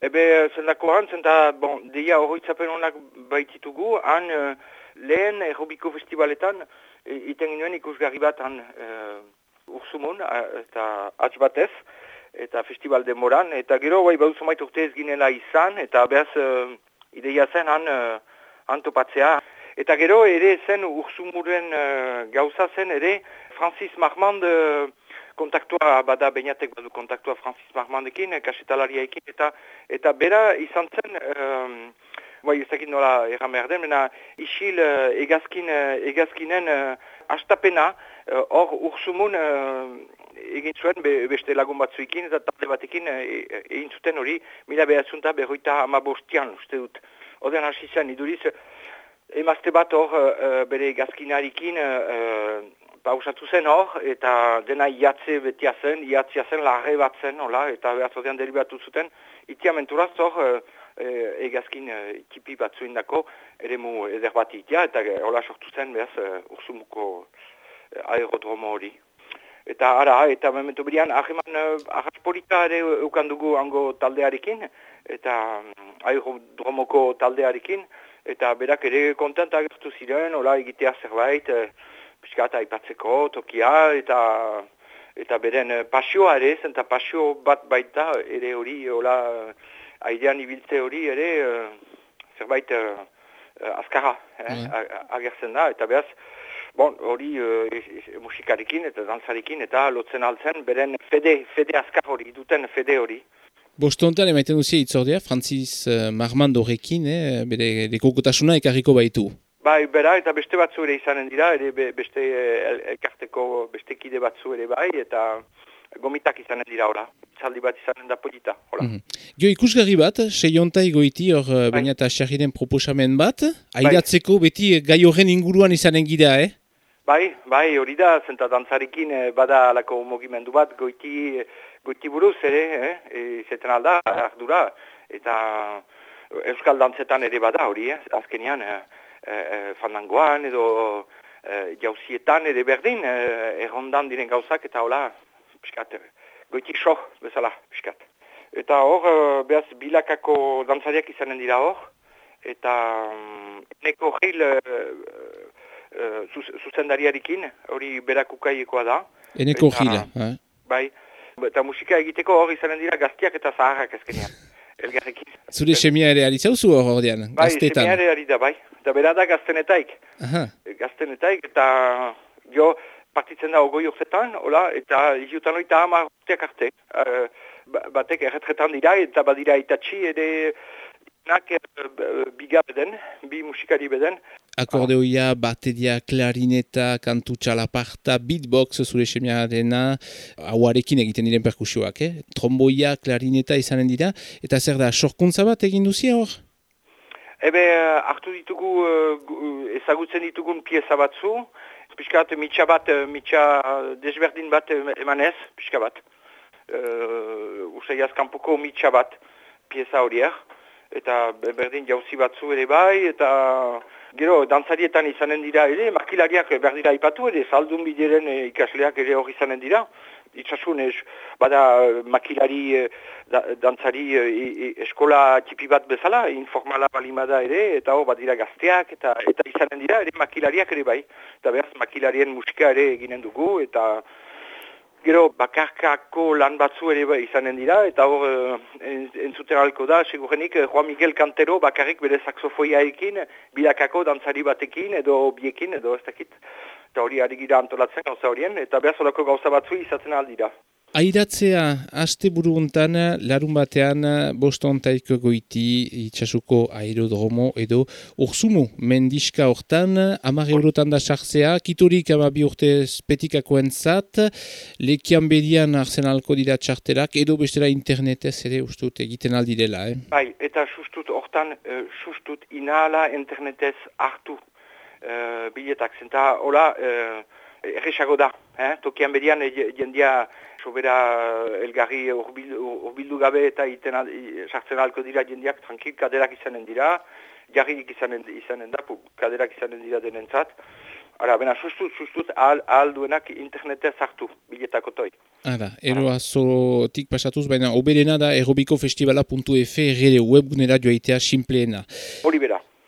Ebe, zendako han, zenta, bon, deia horretzapen honak baititugu, han uh, lehen aerobiko festivaletan, iten ginoen ikusgarri bat han uh, ursumun, eta atx batez, eta festival demoran, eta gero, bai, bauzu mait urte ez ginela izan, eta behaz, uh, ideia zen han, uh, han topatzea. Eta gero, ere zen ursumuren uh, gauza zen, ere, Francis Marmand, uh, kontaktua bada bainatek badu kontaktua Francis Marmandekin, eh, kasetalariaekin, eta eta bera izan zen, um, bai ez nola erran behar den, mena isil uh, egazkin, uh, egazkinen uh, astapena, hor uh, ursumun uh, egin zuen be, beste lagun batzuekin, eta talde batekin egin zuten hori, mila behatzunta berroita amabostian, uste dut. Oden hasi zen, iduriz, emazte bat hor uh, bere egazkinarikin, uh, pausatu zen hor, eta dena iatze betia zen, iatzia zen, larre bat zen, hola, eta behatzotean deribatu zuten, itia menturaz hor, e, egazkin e, tipi bat zuen dako, ere mu eder bat itia, eta hola sortu zen, behaz, e, ursumuko e, aerodromo hori. Eta ara, eta momentu berian, aheman ahaspolita ere eukandugu ango taldearekin, eta mm, aerodromoko taldearekin, eta berak ere kontenta gertu ziren, hola egitea zerbait, piskat aipatzeko tokia eta eta beren eh, pasioa ere, zenta pasio bat baita ere hori, hola, aidean ibiltze hori ere, uh, zerbait uh, azkara eh, agertzen da, eta behaz, bon, hori uh, musikarekin eta danzarekin eta lotzen altzen, beren fede, fede azkar hori, duten fede hori. Bostontan emaiten duzia itzordea, Francis Marmando horrekin, eh, bere dekokotasuna ekarriko baitu. Bai, bera, eta beste batzu ere izanen dira, ere beste eh, elkarteko beste kide batzu ere bai, eta gomitak izanen dira, ora. Zaldi bat izanen da polita, ora. Mm -hmm. Gio, ikusgarri bat, seiontai goiti, hor bai. baina eta xarriren proposamen bat, bai. aidatzeko beti gai horren inguruan izanen gira, eh? Bai, bai, hori da, zenta dantzarekin eh, bada alako mogimendu bat, goiti, goiti buruz ere, eh? E, zeten alda, ardura, eta euskal dantzetan ere bada hori, eh? azkenian, eh? E, fandangoan edo e, jauzietan ere berdin e, errondan diren gauzak eta hola piskat, goitik soh bezala piskat. Eta hor, behaz bilakako dantzariak izanen dira hor, eta um, neko hil zuzendariarikin, hori berakukaiekoa da. Eneko hila, eh? Bai, eta musika egiteko hor izanen dira gaztiak eta zaharrak ezkenean. Elgarrekin. Zure semia ere ari zauzu hor dian, bai, gaztetan? Bai, semia ere ari da, bai eta bera da gaztenetaik. Gaztenetaik, eta jo partitzen da ogoi urtetan, hola, eta iziutan oita ama urteak arte. Uh, batek erretretan dira, eta badira itatxi, ere nak uh, biga beden, bi musikari beden. Akordeoia, bateria, klarineta, kantu txalaparta, beatbox zure semiarena, hauarekin egiten diren perkusioak, eh? Tromboia, klarineta izanen dira, eta zer da, sorkuntza bat egin duzia hor? Ebe, eh, hartu ditugu, ezagutzen ditugun pieza batzu, piskat mitxa bat, mitxa desberdin bat emanez, pixka bat. Uh, Usai azkanpoko mitxa bat pieza horiek, eta berdin jauzi batzu ere bai, eta gero, dantzarietan izanen dira ere, makilariak berdira ipatu ere, zaldun bideren ikasleak ere hori izanen dira itxasun ez, bada makilari eh, da, dantzari eskola tipi bat bezala, informala balimada ere, eta hor badira gazteak, eta eta izanen dira ere makilariak ere bai. Eta behaz makilarien musika ere eginen dugu, eta gero bakarkako lan batzu ere bai izanen dira, eta hor entzuten alko da, segurenik Juan Miguel Cantero bakarrik bere saxofoiaekin, bilakako dantzari batekin, edo biekin, edo ez dakit eta hori ari gira antolatzen gauza horien, eta behar zolako gauza batzu izatzen aldira. Airatzea, aste buru larun batean, bostontaiko goiti itxasuko aerodromo edo ursumu mendiska hortan, amare eurotan da sartzea, kiturik ama bi urte spetikakoen zat, lekian bedian arsenalko dira txarterak, edo bestela internetez ere ustut egiten aldirela, eh? Bai, eta sustut hortan, uh, sustut inala internetez hartu uh, biletak, zenta hola uh, erresago da, eh? tokian bedian jendia sobera elgarri urbildu gabe eta iten sartzen alko dira jendiak tranquil kaderak izanen dira, jarrik izanen, izanen da, kaderak izanen dira denentzat, Ara, bena, sustut, sustut, ahal, ahal duenak internetea sartu, biletako toi. Ara, ero azotik pasatuz, baina oberena da aerobikofestivala.f ere webgunera joaitea simpleena. Hori bera.